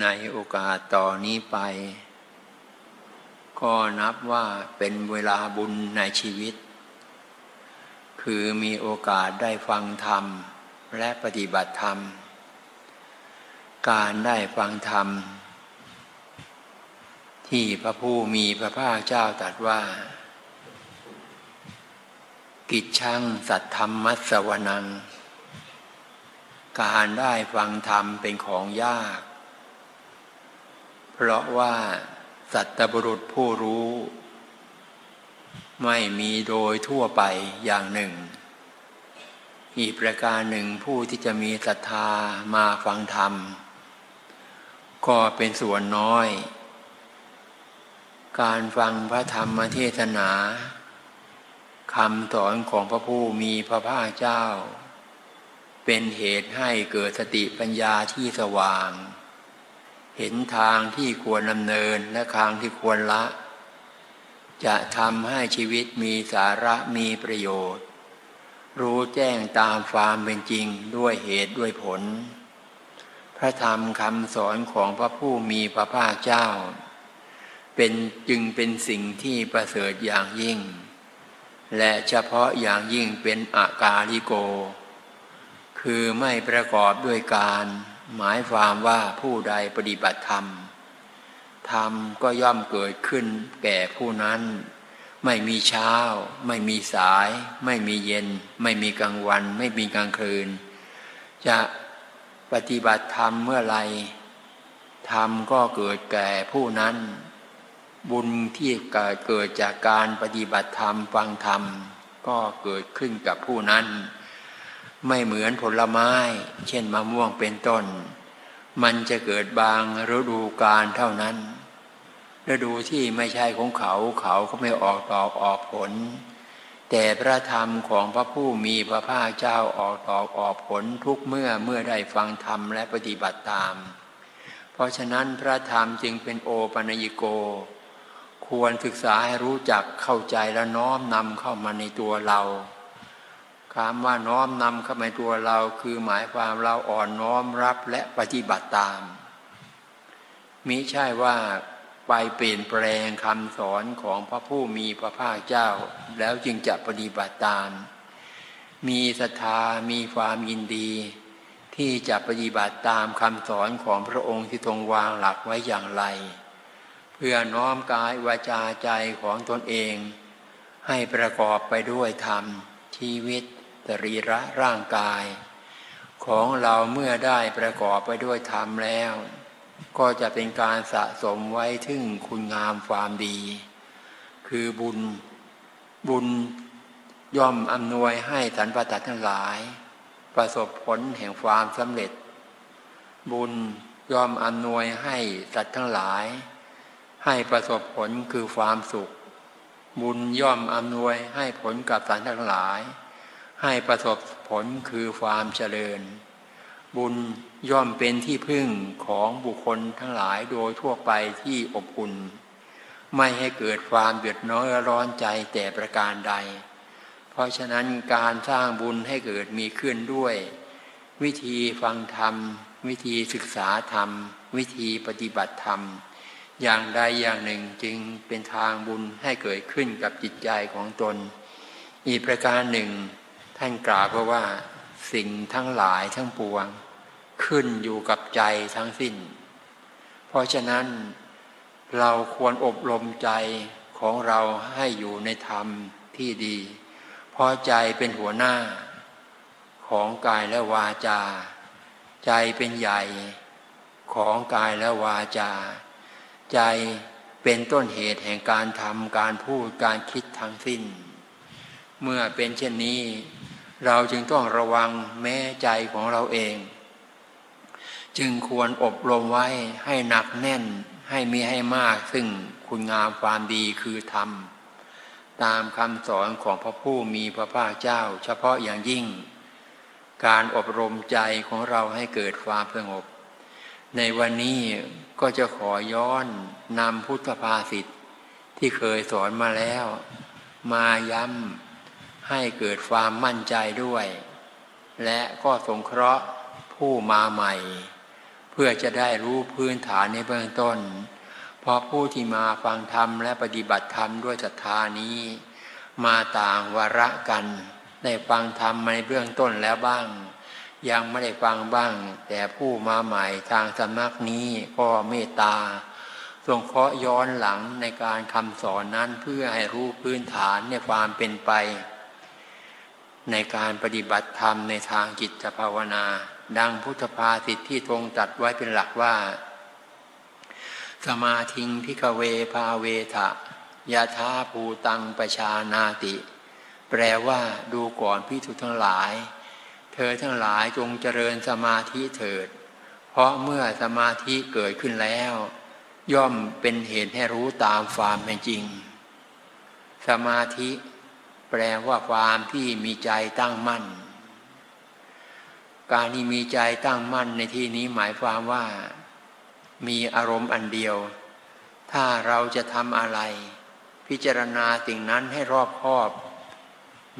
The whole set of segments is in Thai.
ในโอกาสต่อนี้ไป ก็นับว่าเป็นเวลาบุญในชีวิต คือมีโอกาสได้ฟังธรรมและปฏิบัติธรรม การได้ฟังธรรม ที่พระผู้มีพระภาคเจ้าตรัสว่า กิจช่างสัตธรรมมัสวนัง การได้ฟังธรรมเป็นของยาก ราะว่าสัตบุรุษผู้รู้ ไม่มีโดยทั่วไปอย่างหนึ่ง อีกประการหนึ่งผู้ที่จะมีศรัทธามาฟังธรรม ก็เป็นส่วนน้อย การฟังพระธรรมเทศนาคำสอนของพระผู้มีพระภาคเจ้า เป็นเหตุให้เกิดสติปัญญาที่สว่าง เห็นทางที่ควรดำเนินและทางที่ควรละ จะทำให้ชีวิตมีสาระมีประโยชน์ รู้แจ้งตามความเป็นจริงด้วยเหตุด้วยผล พระธรรมคำสอนของพระผู้มีพระภาคเจ้า เป็นจึงเป็นสิ่งที่ประเสริฐอย่างยิ่ง และเฉพาะอย่างยิ่งเป็นอากาลิโก คือไม่ประกอบด้วยการ หมายความว่าผู้ใดปฏิบัติธรรม ธรรมก็ย่อมเกิดขึ้นแก่ผู้นั้น ไม่มีเช้า ไม่มีสาย ไม่มีเย็น ไม่มีกลางวัน ไม่มีกลางคืน จะปฏิบัติธรรมเมื่อไรธรรมก็เกิดแก่ผู้นั้น บุญที่เกิดเกิดจากการปฏิบัติธรรมฟังธรรม ก็เกิดขึ้นกับผู้นั้น ไม่เหมือนผลไม้ เช่นมะม่วงเป็นต้น มันจะเกิดบางฤดูกาลเท่านั้น ฤดูที่ไม่ใช่ของเขาเขาก็ไม่ออกดอกออกผล แต่พระธรรมของพระผู้มีพระภาคเจ้าออกดอกออกผลทุกเมื่อเมื่อได้ฟังธรรมและปฏิบัติตาม เพราะฉะนั้นพระธรรมจึงเป็นโอปัญญิโก ควรศึกษาให้รู้จักเข้าใจและน้อมนำเข้ามาในตัวเรา คำว่าน้อมนำเข้ามาในตัวเราคือหมายความเราอ่อนน้อมรับและปฏิบัติตาม มิใช่ว่าไปเปลี่ยนแปลงคำสอนของพระผู้มีพระภาคเจ้า แล้วจึงจะปฏิบัติตาม มีศรัทธามีความยินดี ที่จะปฏิบัติตามคำสอนของพระองค์ที่ทรงวางหลักไว้อย่างไร เพื่อน้อมกายวาจาใจของตนเอง ให้ประกอบไปด้วยธรรมชีวิต ตรีระร่างกาย ของเราเมื่อได้ประกอบไปด้วยธรรมแล้ว ก็จะเป็นการสะสมไว้ถึงคุณงามความดี คือบุญบุญย่อมอำนวยให้สรรพสัตว์ทั้งหลาย ประสบผลแห่งความสำเร็จ บุญย่อมอำนวยให้สัตว์ทั้งหลาย ให้ประสบผลคือความสุข บุญย่อมอำนวยให้ผลกับสัตว์ทั้งหลาย ให้ประสบผลคือความเจริญ บุญย่อมเป็นที่พึ่งของบุคคลทั้งหลายโดยทั่วไปที่อบอุ่น ไม่ให้เกิดความเดือดร้อนร้อนใจแต่ประการใด เพราะฉะนั้นการสร้างบุญให้เกิดมีขึ้นด้วย วิธีฟังธรรม วิธีศึกษาธรรม วิธีปฏิบัติธรรม อย่างใดอย่างหนึ่งจึงเป็นทางบุญให้เกิดขึ้นกับจิตใจของตน อีกประการหนึ่ง ท่านกล่าวเพราะว่าสิ่งทั้งหลายทั้งปวง ขึ้นอยู่กับใจทั้งสิ้น เพราะฉะนั้นเราควรอบรมใจของเราให้อยู่ในธรรมที่ดี เพราะใจเป็นหัวหน้า ของกายและวาจา ใจเป็นใหญ่ของกายและวาจา ใจเป็นต้นเหตุแห่งการทำการพูดการคิดทั้งสิ้น เมื่อเป็นเช่นนี้ เราจึงต้องระวังแม้ใจของเราเอง จึงควรอบรมไว้ให้หนักแน่นให้มีให้มาก ซึ่งคุณงามความดีคือธรรม ตามคำสอนของพระผู้มีพระภาคเจ้า เฉพาะอย่างยิ่ง การอบรมใจของเราให้เกิดความสงบ ในวันนี้ก็จะขอย้อนนำพุทธภาษิตที่เคยสอนมาแล้ว มาย้ำ ให้เกิดความมั่นใจด้วย และก็สงเคราะห์ผู้มาใหม่ เพื่อจะได้รู้พื้นฐานในเบื้องต้น เพราะผู้ที่มาฟังธรรมและปฏิบัติธรรมด้วยศรัทธานี้ มาต่างวาระกัน ได้ฟังธรรมในเบื้องต้นแล้วบ้าง ยังไม่ได้ฟังบ้าง แต่ผู้มาใหม่ทางสำนักนี้ก็เมตตาทรงเคราะห์ย้อนหลังในการคำสอนนั้นเพื่อให้รู้พื้นฐานในความเป็นไป ในการปฏิบัติธรรมในทางจิตภาวนา ดังพุทธภาษิตที่ทรงตัดไว้เป็นหลักว่า สมาธิงพิกเวภาเวทะยาธาภูตังประชานาติ แปลว่าดูก่อนพิทุทั้งหลาย เธอทั้งหลายจงเจริญสมาธิเถิด เพราะเมื่อสมาธิเกิดขึ้นแล้ว ย่อมเป็นเหตุให้รู้ตามความเป็นจริง สมาธิ แปลว่าความที่มีใจตั้งมั่น การที่มีใจตั้งมั่นในที่นี้หมายความว่า มีอารมณ์อันเดียว ถ้าเราจะทำอะไร พิจารณาสิ่งนั้นให้รอบคอบ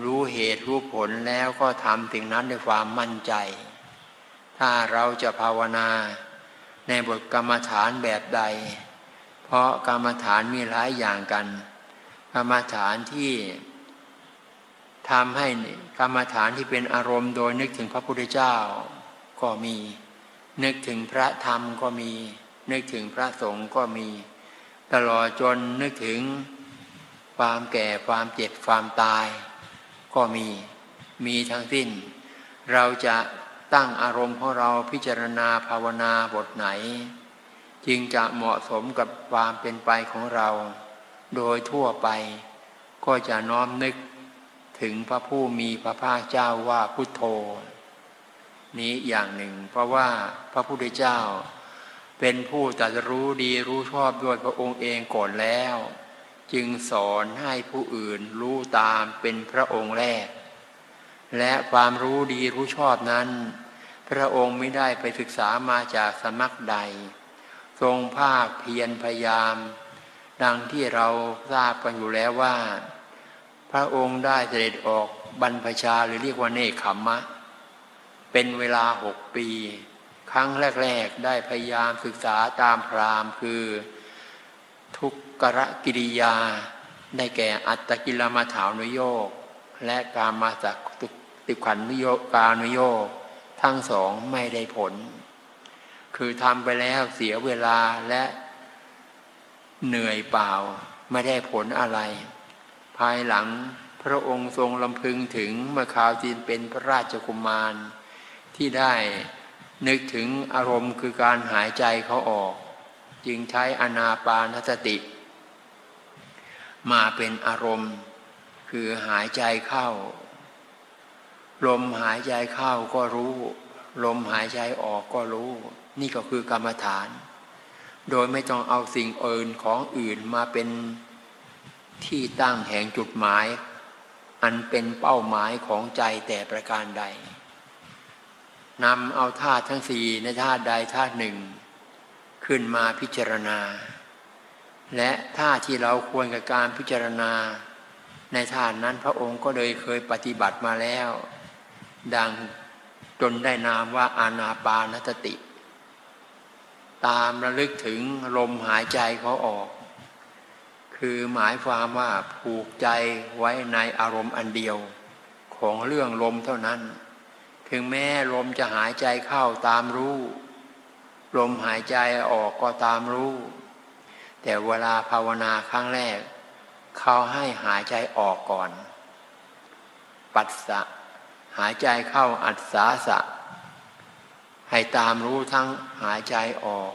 รู้เหตุรู้ผลแล้วก็ทำสิ่งนั้นด้วยความมั่นใจ ถ้าเราจะภาวนาในบทกรรมฐานแบบใด เพราะกรรมฐานมีหลายอย่างกัน กรรมฐานที่ ทำให้กรรมฐานที่เป็นอารมณ์โดยนึกถึงพระพุทธเจ้าก็มี นึกถึงพระธรรมก็มี นึกถึงพระสงฆ์ก็มี ตลอดจนนึกถึงความแก่ความเจ็บความตาย ก็มีมีทั้งสิ้น เราจะตั้งอารมณ์ของเราพิจารณาภาวนาบทไหน จึงจะเหมาะสมกับความเป็นไปของเรา โดยทั่วไป ก็จะน้อมนึก ถึงพระผู้มีพระภาคเจ้าว่าพุทโธ นี้อย่างหนึ่ง เพราะว่าพระพุทธเจ้า เป็นผู้ตรัสรู้ดีรู้ชอบด้วยพระองค์เองก่อนแล้ว จึงสอนให้ผู้อื่นรู้ตามเป็นพระองค์แรก และความรู้ดีรู้ชอบนั้น พระองค์ไม่ได้ไปศึกษามาจากสมักใด ทรงภาคเพียรพยายาม ดังที่เราทราบกันอยู่แล้วว่า พระองค์ได้เสด็จออกบรรพชาหรือเรียกว่าเนคขมมะ เป็นเวลาหกปี ครั้งแรก ๆ ได้พยายามศึกษาตามพราหมคือ ทุกกรกิริยา ได้แก่อัตตกิลมาถาวนุโยกและการมาจากติขันนุโยกานุโยกทั้งสองไม่ได้ผล คือทำไปแล้วเสียเวลาและเหนื่อยเปล่า ไม่ได้ผลอะไรายหลังพระองค์ทรงลำพึงถึงเมื่อข่าวจีนเป็นพระราชกุมาร ที่ได้นึกถึงอารมณ์คือการหายใจเขาออก จึงใช้อนาปานสติ มาเป็นอารมณ์ คือหายใจเข้า ลมหายใจเข้าก็รู้ ลมหายใจออกก็รู้ นี่ก็คือกรรมฐาน โดยไม่ต้องเอาสิ่งอื่นของอื่นมาเป็น ที่ตั้งแห่งจุดหมาย อันเป็นเป้าหมายของใจแต่ประการใดนำเอาธาตุทั้งสี่ในธาตุใดธาตุหนึ่ง ขึ้นมาพิจารณา และท่าที่เราควรกับการพิจารณา ในธาตุนั้นพระองค์ก็เลยเคยปฏิบัติมาแล้ว ดังจนได้นามว่าอานาปานสติ ตามระลึกถึงลมหายใจเขาออก คือหมายความว่าผูกใจไว้ในอารมณ์อันเดียวของเรื่องลมเท่านั้น ถึงแม้ลมจะหายใจเข้าตามรู้ ลมหายใจออกก็ตามรู้ แต่เวลาภาวนาครั้งแรก เขาให้หายใจออกก่อน ปัสสะหายใจเข้าอัดสาสะ ให้ตามรู้ทั้งหายใจออก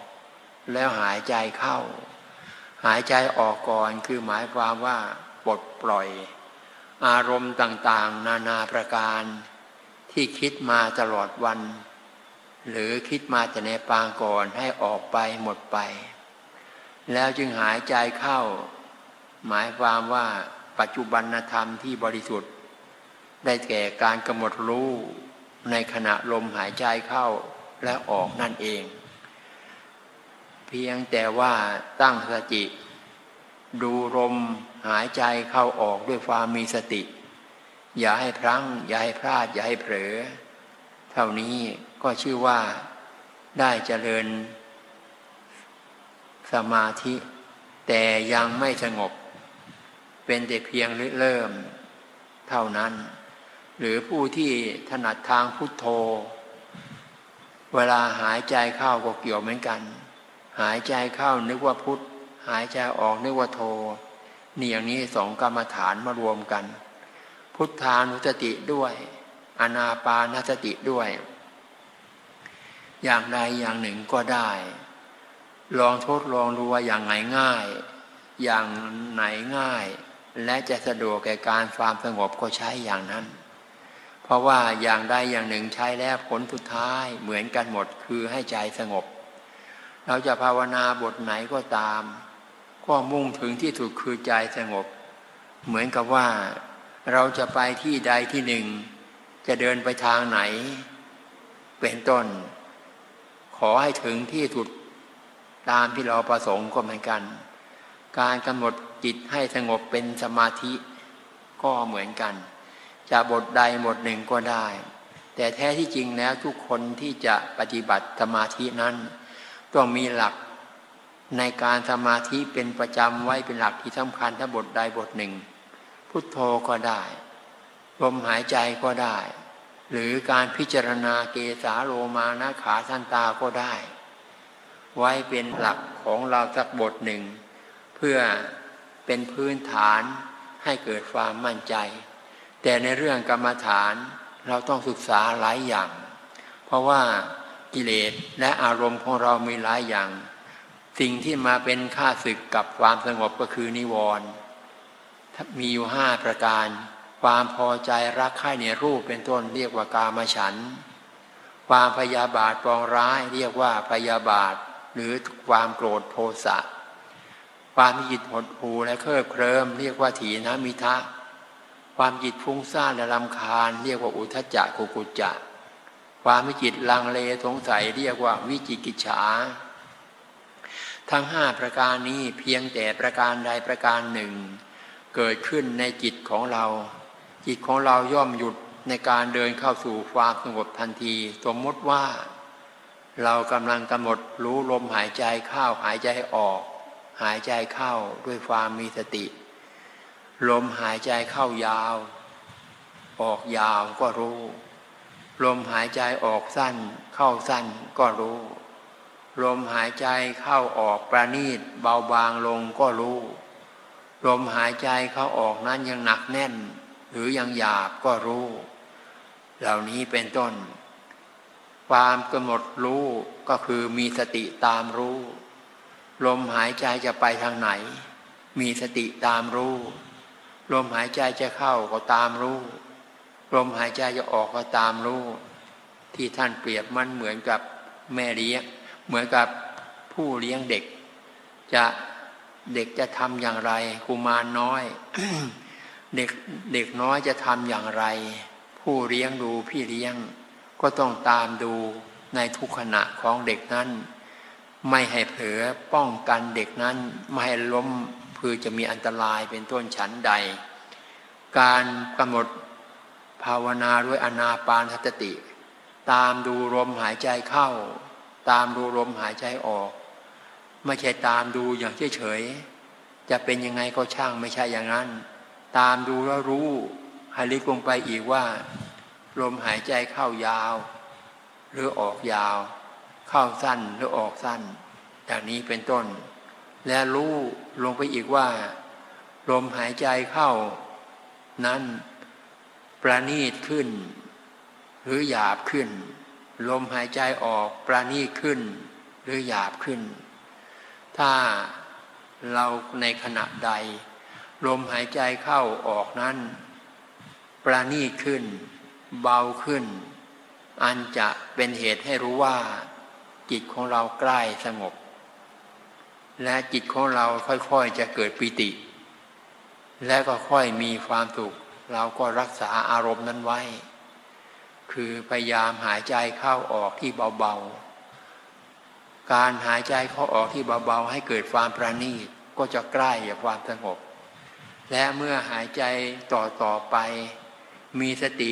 แล้วหายใจเข้า หายใจออกก่อนคือหมายความว่าปลดปล่อย อารมณ์ต่างๆ นานาประการ ที่คิดมาตลอดวัน หรือคิดมาแต่ในปางก่อนให้ออกไปหมดไป แล้วจึงหายใจเข้า หมายความว่าปัจจุบันธรรมที่บริสุทธิ์ ได้แก่การกำหนดรู้ในขณะลมหายใจเข้าและออกนั่นเอง เพียงแต่ว่าตั้งสติ ดูลมหายใจเข้าออกด้วยความมีสติ อย่าให้พลั้ง อย่าให้พลาด อย่าให้เผลอ เท่านี้ก็ชื่อว่าได้เจริญ สมาธิ แต่ยังไม่สงบ เป็นแต่เพียงเริ่ม เท่านั้น หรือผู้ที่ถนัดทางพุทโธ เวลาหายใจเข้าก็เกี่ยวเหมือนกัน หายใจเข้านึกว่าพุทธหายใจออกนึกว่าโทนี่อย่างนี้สองกรรมฐานมารวมกัน พุทธานุสติด้วยอนาปานสติด้วย อย่างใดอย่างหนึ่งก็ได้ ลองทดลองดูว่าอย่างไหนง่าย อย่างไหนง่าย และจะสะดวกแก่การความสงบก็ใช้อย่างนั้น เพราะว่าอย่างใดอย่างหนึ่งใช้แล้วผลสุดท้ายเหมือนกันหมดคือให้ใจสงบ เราจะภาวนาบทไหนก็ตาม ก็มุ่งถึงที่สุดคือใจสงบ เหมือนกับว่าเราจะไปที่ใดที่หนึ่ง จะเดินไปทางไหน เป็นต้น ขอให้ถึงที่สุดตามที่เราประสงค์ก็เหมือนกัน การกำหนดจิตให้สงบเป็นสมาธิ ก็เหมือนกัน จะบทใดบทหนึ่งก็ได้ แต่แท้ที่จริงแล้วทุกคนที่จะปฏิบัติสมาธินั้น ต้องมีหลักในการสมาธิเป็นประจำไว้เป็นหลักที่สำคัญถ้าบทใดบทหนึ่ง พุทโธก็ได้ลมหายใจก็ได้ หรือการพิจารณาเกสาโลมานะขาทันตาก็ได้ ไว้เป็นหลักของเราสักบทหนึ่ง เพื่อเป็นพื้นฐานให้เกิดความมั่นใจ แต่ในเรื่องกรรมฐานเราต้องศึกษาหลายอย่าง เพราะว่า กิเลสและอารมณ์ของเรามีหลายอย่าง สิ่งที่มาเป็นค่าศึกกับความสงบก็คือนิวรณ์มีอยู่ห้าประการ ความพอใจรักใคร่ในรูปเป็นต้นเรียกว่ากามฉัน ความพยาบาทปองร้ายเรียกว่าพยาบาท หรือความโกรธโทสะความจิตหดหูและเคลิบเคลิมเรียกว่าถีนมิทะ ความจิตฟุ้งซ่านและลำคาญ เรียกว่าอุทจจะกุกุจจะ ความจิตลังเลสงสัยเรียกว่าวิจิกิจฉา ทั้งห้าประการนี้เพียงแต่ประการใดประการหนึ่ง เกิดขึ้นในจิตของเรา จิตของเราย่อมหยุดในการเดินเข้าสู่ความสงบทันที สมมติว่า เรากำลังกำหนดรู้ลมหายใจเข้าหายใจออก หายใจเข้าด้วยความมีสติ ลมหายใจเข้ายาว ออกยาวก็รู้ ลมหายใจออกสั้น เข้าสั้นก็รู้ ลมหายใจเข้าออกประณีตเบาบางลงก็รู้ ลมหายใจเข้าออกนั้นยังหนักแน่น หรือยังหยาบก็รู้ เหล่านี้เป็นต้น ความกำหนดรู้ก็คือมีสติตามรู้ ลมหายใจจะไปทางไหน มีสติตามรู้ ลมหายใจจะเข้าก็ตามรู้ ลมหายใจจะออกก็ตามรู้ ที่ท่านเปรียบมันเหมือนกับแม่เลี้ยงเหมือนกับผู้เลี้ยงเด็ก จะเด็กจะทำอย่างไรกุมารน้อย เด็กเด็กน้อยจะทำอย่างไร ผู้เลี้ยงดูพี่เลี้ยง ก็ต้องตามดูในทุกขณะของเด็กนั้น ไม่ให้เผลอป้องกันเด็กนั้น ไม่ให้ล้มเพื่อจะมีอันตรายเป็นต้นฉันใด การกำหนด ภาวนาด้วยอนาปานสติ ตามดูลมหายใจเข้า ตามดูลมหายใจออก ไม่ใช่ตามดูอย่างเฉยๆจะเป็นยังไงก็ช่างไม่ใช่อย่างนั้น ตามดูแล้วรู้ให้ลึกลงไปอีกว่า ลมหายใจเข้ายาว หรือออกยาว เข้าสั้นหรือออกสั้นอย่างนี้เป็นต้น และรู้ลงไปอีกว่า ลมหายใจเข้า นั้น ประณีตขึ้น หรือหยาบขึ้น ลมหายใจออกปราณีขึ้น หรือหยาบขึ้น ถ้าเราในขณะใด ลมหายใจเข้าออกนั้น ปราณีขึ้น เบาขึ้น อันจะเป็นเหตุให้รู้ว่า จิตของเราใกล้สงบ และจิตของเราค่อยๆจะเกิดปิติ และก็ค่อยมีความสุข เราก็รักษาอารมณ์นั้นไว้ คือพยายามหายใจเข้าออกที่เบาๆ การหายใจเข้าออกที่เบาๆ ให้เกิดความประณีตก็จะใกล้กับความสงบ และเมื่อหายใจต่อต่อไป มีสติ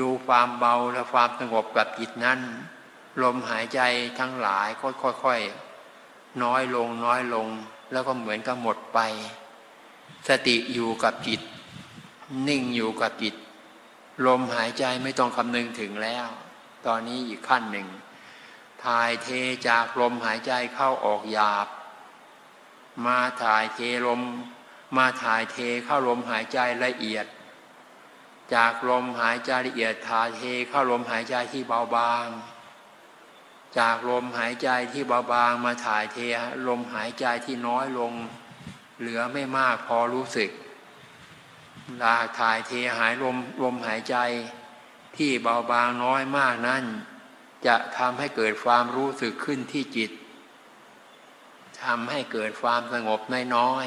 ดูความเบาและความสงบกับจิตนั้น ลมหายใจทั้งหลายก็ค่อยๆ น้อยลงน้อยลง แล้วก็เหมือนกับหมดไป สติอยู่กับจิต นิ่งอยู่กับจิตลมหายใจไม่ต้องคำนึงถึงแล้ว ตอนนี้อีกขั้นหนึ่งถ่ายเทจากลมหายใจเข้าออกหยาบ มาถ่ายเทลม มาถ่ายเทเข้าลมหายใจละเอียด จากลมหายใจละเอียดถ่ายเทเข้าลมหายใจที่เบาบาง จากลมหายใจที่เบาบาง มาถ่ายเทลมหายใจที่น้อยลง เหลือไม่มากพอรู้สึก ลาถ่ายเทหายลมลมหายใจ ที่เบาบางน้อยมากนั้น จะทำให้เกิดความรู้สึกขึ้นที่จิตทำให้เกิดความสงบน้อย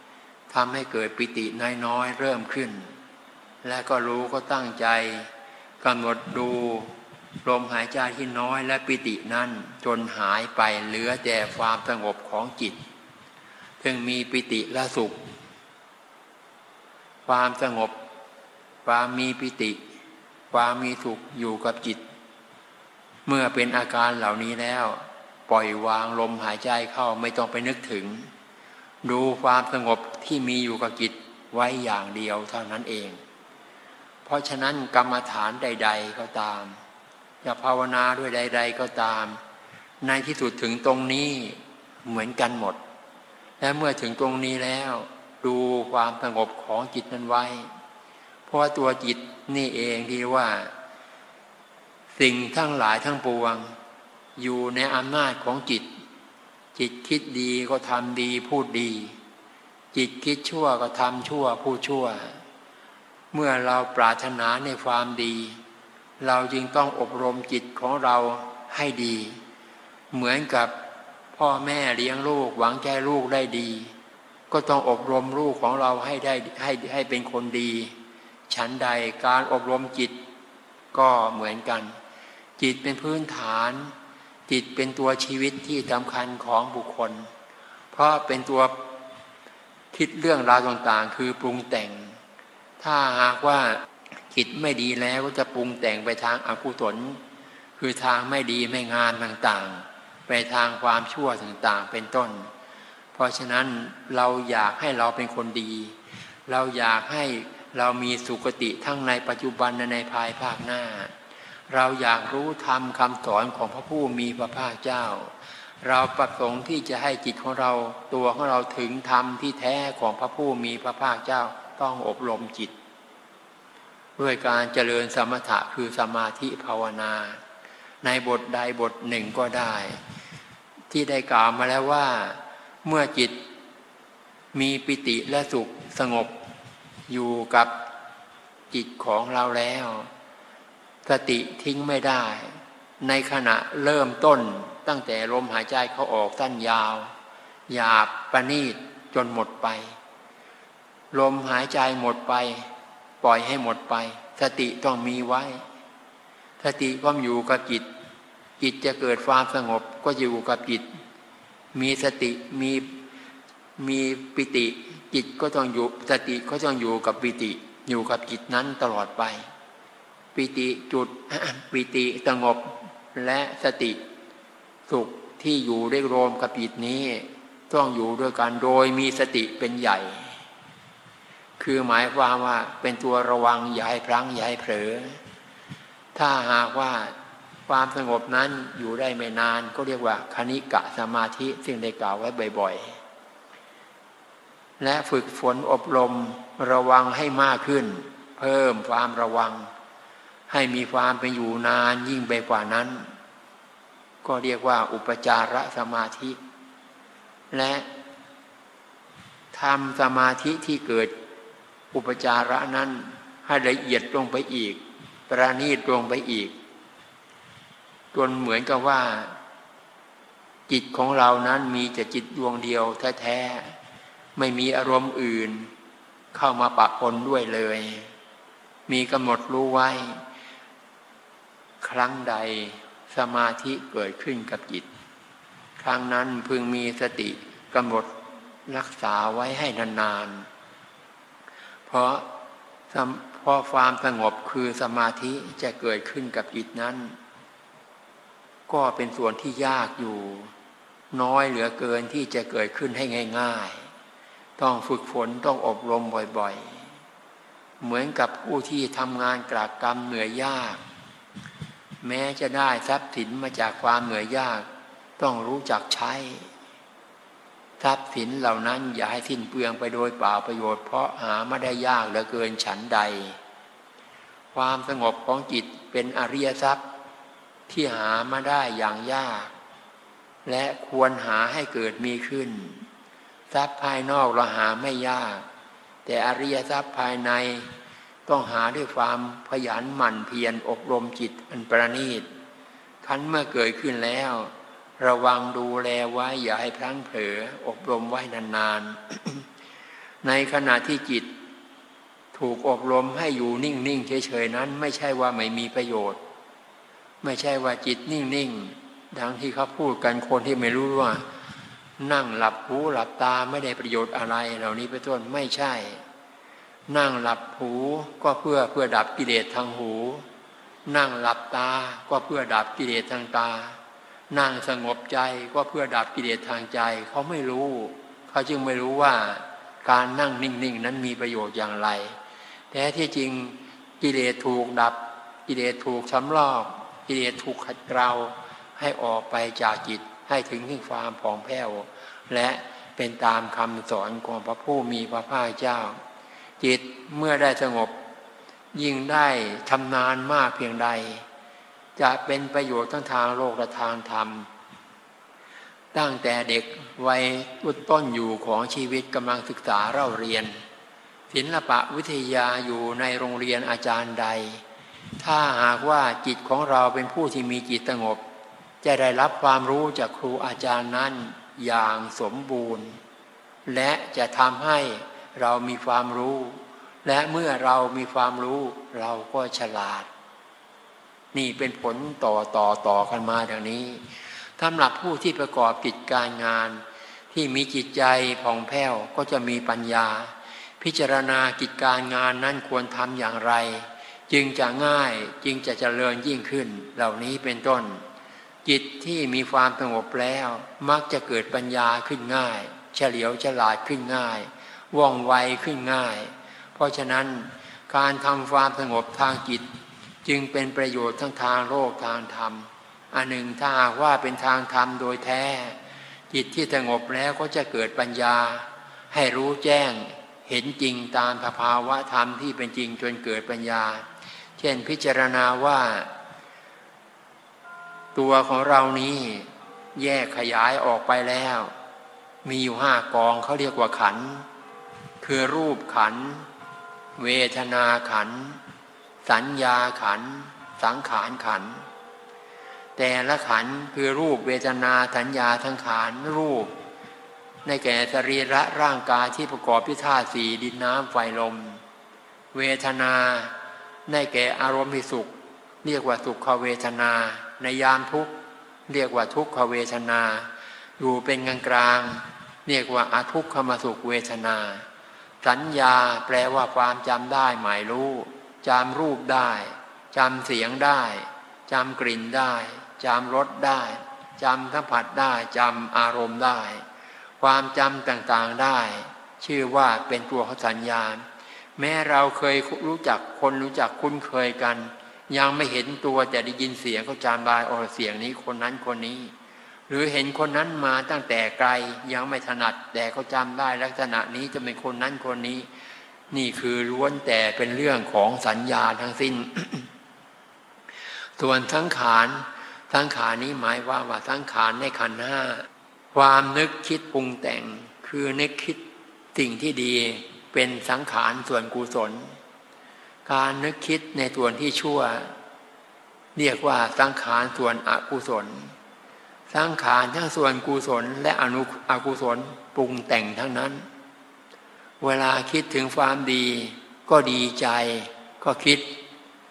ๆทำให้เกิดปิติน้อยๆเริ่มขึ้น และก็รู้ก็ตั้งใจกำหนดดูลมหายใจที่น้อยและปิตินั้นจนหายไปเหลือแต่ความสงบของจิตจึงมีปิติและสุข ความสงบ ความมีปิติ ความมีสุขอยู่กับจิต เมื่อเป็นอาการเหล่านี้แล้ว ปล่อยวางลมหายใจเข้าไม่ต้องไปนึกถึง ดูความสงบที่มีอยู่กับจิตไว้อย่างเดียวเท่านั้นเอง เพราะฉะนั้นกรรมฐานใด ๆ ก็ตามจะภาวนาด้วยใด ๆ ก็ตาม ในที่สุดถึงตรงนี้เหมือนกันหมด และเมื่อถึงตรงนี้แล้ว ดูความสงบของจิตนั้นไว้ เพราะตัวจิตนี่เองที่ว่า สิ่งทั้งหลายทั้งปวง อยู่ในอำนาจของจิต จิตคิดดีก็ทำดีพูดดี จิตคิดชั่วก็ทำชั่วพูดชั่ว เมื่อเราปรารถนาในความดี เราจึงต้องอบรมจิตของเราให้ดี เหมือนกับพ่อแม่เลี้ยงลูกหวังใจลูกได้ดี ก็ต้องอบรมลูกของเราให้ได้ให้ให้เป็นคนดีฉันใดการอบรมจิตก็เหมือนกัน จิตเป็นพื้นฐาน จิตเป็นตัวชีวิตที่สำคัญของบุคคล เพราะเป็นตัวคิดเรื่องราวต่างๆ คือปรุงแต่ง ถ้าหากว่าจิตไม่ดีแล้วก็จะปรุงแต่งไปทางอกุศลคือทางไม่ดีไม่งานต่างๆ ไปทางความชั่วต่างๆ เป็นต้น เพราะฉะนั้นเราอยากให้เราเป็นคนดี เราอยากให้เรามีสุคติทั้งในปัจจุบันและในภายภาคหน้า เราอยากรู้ธรรมคำสอนของพระผู้มีพระภาคเจ้า เราประสงค์ที่จะให้จิตของเราตัวของเราถึงธรรมที่แท้ของพระผู้มีพระภาคเจ้าต้องอบรมจิต ด้วยการเจริญสมถะคือสมาธิภาวนา ในบทใดบทหนึ่งก็ได้ ที่ได้กล่าวมาแล้วว่า เมื่อจิตมีปิติและสุขสงบอยู่กับจิตของเราแล้ว สติทิ้งไม่ได้ ในขณะเริ่มต้นตั้งแต่ลมหายใจเขาออกสั้นยาวหยาบประณีตจนหมดไป ลมหายใจหมดไป ปล่อยให้หมดไป สติต้องมีไว้ สติก็อยู่กับจิต จิตจะเกิดความสงบก็อยู่กับจิต มีสติมีมีปิติ จิตก็ต้องอยู่สติก็ต้องอยู่กับปิติ อยู่กับจิตนั้นตลอดไป ปิติจุดปิติสงบและสติสุขที่อยู่ได้รวมกับจิตนี้ ต้องอยู่ด้วยกันโดยมีสติเป็นใหญ่ คือหมายความว่าเป็นตัวระวังอย่าให้พลั้งอย่าให้เผลอถ้าหากว่า ความสงบนั้นอยู่ได้ไม่นานก็เรียกว่าคณิกะสมาธิซึ่งได้กล่าวไว้บ่อย ๆ และฝึกฝนอบรมระวังให้มากขึ้น เพิ่มความระวัง ให้มีความเป็นอยู่นานยิ่งไปกว่านั้น ก็เรียกว่าอุปจารสมาธิ และทำสมาธิที่เกิดอุปจาระนั้นให้ละเอียดลงไปอีก ประณีตลงไปอีก จนเหมือนกับว่า จิตของเรานั้นมีแต่จิตดวงเดียวแท้ๆไม่มีอารมณ์อื่น เข้ามาปะปนด้วยเลย มีกำหนดรู้ไว้ ครั้งใดสมาธิเกิดขึ้นกับจิต ครั้งนั้นพึงมีสติกำหนดรักษาไว้ให้นานๆ เพราะพอความสงบคือสมาธิจะเกิดขึ้นกับจิตนั้น ก็เป็นส่วนที่ยากอยู่ น้อยเหลือเกินที่จะเกิดขึ้นให้ง่าย ๆ ต้องฝึกฝนต้องอบรมบ่อยๆ เหมือนกับผู้ที่ทำงานกรากกรรมเหนื่อยยาก แม้จะได้ทรัพย์สินมาจากความเหนื่อยยาก ต้องรู้จักใช้ ทรัพย์สินเหล่านั้นอย่าให้สิ้นเปลืองไปโดยเปล่าประโยชน์เพราะหาไม่ได้ยากเหลือเกินฉันใด ความสงบของจิตเป็นอริยทรัพย์ ที่หามาได้อย่างยาก และควรหาให้เกิดมีขึ้น ทรัพย์ภายนอกเราหาไม่ยาก แต่อริยทรัพย์ภายในต้องหาด้วยความขยันหมั่นเพียรอบรมจิตอันประณีตคันเมื่อเกิดขึ้นแล้ว ระวังดูแลไว้อย่าให้พลั้งเผลออบรมไว้นานๆ ในขณะที่จิต ถูกอบรมให้อยู่นิ่งๆเฉยๆนั้น ไม่ใช่ว่าไม่มีประโยชน์ ไม่ใช่ว่าจิตนิ่งๆดังที่เขาพูดกันคนที่ไม่รู้ว่า นั่งหลับหูหลับตาไม่ได้ประโยชน์อะไร เหล่านี้เป็นต้นไม่ใช่ นั่งหลับหูก็เพื่อเพื่อดับกิเลสทางหู นั่งหลับตาก็เพื่อดับกิเลสทางตา นั่งสงบใจก็เพื่อดับกิเลสทางใจ เขาไม่รู้ เขาจึงไม่รู้ว่าการนั่งนิ่งๆนั้นมีประโยชน์อย่างไรแต่ที่จริงกิเลสถูกดับกิเลสถูกสำลอก กิเลสถูกขัดเกลาให้ออกไปจากจิตให้ถึงที่ความผ่องแผ้ว และเป็นตามคำสอนของพระผู้มีพระภาคเจ้า จิตเมื่อได้สงบ ยิ่งได้ทำนานมากเพียงใด จะเป็นประโยชน์ทั้งทางโลกและทางธรรม ตั้งแต่เด็กวัยอุต้นอยู่ของชีวิตกำลังศึกษาเล่าเรียนศิลปะวิทยาอยู่ในโรงเรียนอาจารย์ใด ถ้าหากว่าจิตของเราเป็นผู้ที่มีจิตสงบ จะได้รับความรู้จากครูอาจารย์นั้นอย่างสมบูรณ์ และจะทำให้เรามีความรู้ และเมื่อเรามีความรู้เราก็ฉลาด นี่เป็นผลต่อต่อต่อกันมาดังนี้สำหรับผู้ที่ประกอบกิจการงาน ที่มีจิตใจผ่องแผ้วก็จะมีปัญญา พิจารณากิจการงานนั้นควรทำอย่างไร จึงจะง่ายจึงจะเจริญยิ่งขึ้น เหล่านี้เป็นต้น จิตที่มีความสงบแล้ว มักจะเกิดปัญญาขึ้นง่าย เฉลียวฉลาดขึ้นง่าย ว่องไวขึ้นง่าย เพราะฉะนั้นการทำความสงบทางจิต จึงเป็นประโยชน์ทั้งทางโลกทางธรรม อันหนึ่งถ้าว่าเป็นทางธรรมโดยแท้ จิตที่สงบแล้วก็จะเกิดปัญญา ให้รู้แจ้งเห็นจริงตามสภาวะธรรมที่เป็นจริงจนเกิดปัญญา เช่นพิจารณาว่า ตัวของเรานี้แยกขยายออกไปแล้ว มีอยู่ห้ากองเขาเรียกว่าขัน คือรูปขัน เวทนาขัน สัญญาขัน สังขารขัน แต่ละขันคือรูปเวทนาสัญญาทั้งขานรูป ในแก่สรีระร่างกายที่ประกอบพิธาสี่ดินน้ำไฟลม เวทนา ได้แก่อารมณ์ที่สุข เรียกว่าสุขเวทนา ในยามทุกเรียกว่าทุกขเวทนา อยู่เป็นกลางกลางเรียกว่าอาทุกขมสุขเวทนา สัญญาแปลว่าความจำได้หมายรู้จำรูปได้จำเสียงได้จำกลิ่นได้จำรสได้จำสัมผัสได้จำอารมณ์ได้ ความจำต่างๆได้ ชื่อว่าเป็นตัวขสัญญาณ แม้เราเคยรู้จักคนรู้จักคุ้นเคยกัน ยังไม่เห็นตัวแต่ได้ยินเสียงเขาจำบายออเสียงนี้คนนั้นคนนี้ หรือเห็นคนนั้นมาตั้งแต่ไกลยังไม่ถนัดแต่เขาจำได้ลักษณะนี้จะเป็นคนนั้นคนนี้ นี่คือล้วนแต่เป็นเรื่องของสัญญาทั้งสิ้น ส่วนทั้งขานทั้งขานี้หมายว่าว่าทั้งขานในขันห้าความนึกคิดปรุงแต่ง คือนึกคิดสิ่งที่ดี เป็นสังขารส่วนกุศล การนึกคิดในส่วนที่ชั่ว เรียกว่าสังขารส่วนอกุศล สังขารทั้งส่วนกุศลและอนุอกุศลปรุงแต่งทั้งนั้น เวลาคิดถึงความดีก็ดีใจ ก็คิด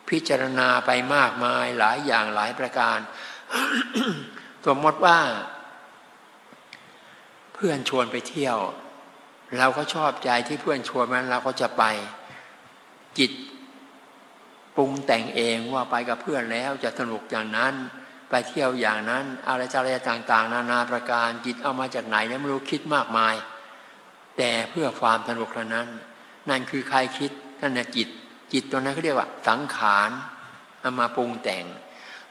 พิจารณาไปมากมายหลายอย่างหลายประการ สมมติว่า เพื่อนชวนไปเที่ยว เราก็ชอบใจที่เพื่อนชวนมันเราก็จะไปจิตปรุงแต่งเองว่าไปกับเพื่อนแล้วจะสนุกอย่างนั้น ไปเที่ยวอย่างนั้น อะไรอะไรต่างๆ นานาประการจิตเอามาจากไหนไม่รู้คิดมากมาย แต่เพื่อความสนุกนั้น นั่นคือใครคิดนั่นนะจิต จิตตัวนั้นเขาเรียกว่า สังขารเอามาปรุงแต่ง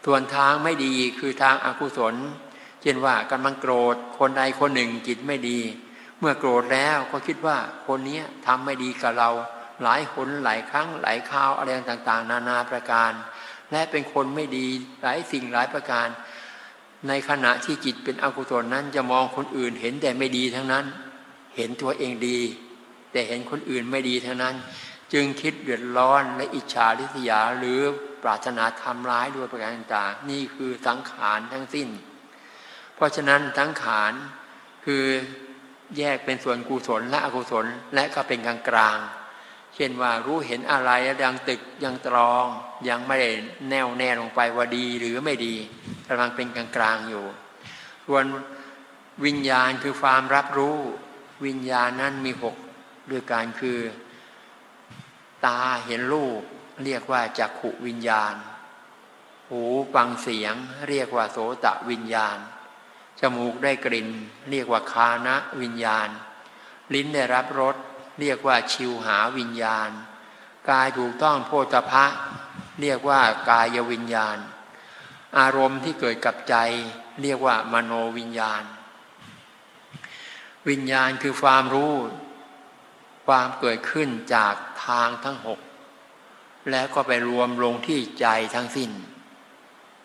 ส่วนทางไม่ดีคือทางอากุศล เช่นว่ากำลังโกรธคนใดคนหนึ่งจิตไม่ดี เมื่อโกรธแล้วก็คิดว่าคนนี้ทำไม่ดีกับเรา หลายคนหลายครั้งหลายคราวอะไรต่างๆ นานาประการ และเป็นคนไม่ดีหลายสิ่งหลายประการ ในขณะที่จิตเป็นอกุศลนั้นจะมองคนอื่นเห็นแต่ไม่ดีทั้งนั้น เห็นตัวเองดี แต่เห็นคนอื่นไม่ดีทั้งนั้น จึงคิดเดือดร้อนและอิจฉาริษยาหรือปรารถนาทำร้ายด้วยประการต่างๆนี่คือสังขารทั้งสิ้น เพราะฉะนั้นสังขารคือ แยกเป็นส่วนกุศลและอกุศลและก็เป็นกลางกลางเช่นว่ารู้เห็นอะไรยังตึกยังตรอง ยังไม่ได้แน่วแน่ลงไปว่าดีหรือไม่ดีกำลังเป็นกลางกลางอยู่ส่วนวิญญาณคือความรับรู้ วิญญาณนั้นมีหกด้วยการคือ ตาเห็นรูป เรียกว่าจักขุวิญญาณ หูฟังเสียง เรียกว่าโสตะวิญญาณ จมูกได้กลิ่น เรียกว่าคานะวิญญาณ ลิ้นได้รับรสเรียกว่าชิวหาวิญญาณ กายถูกต้องโพธพะ เรียกว่ากายวิญญาณ อารมณ์ที่เกิดกับใจ เรียกว่ามโนวิญญาณ วิญญาณคือความรู้ ความเกิดขึ้นจากทางทั้งหกแล้วก็ไปรวมลงที่ใจทั้งสิ้น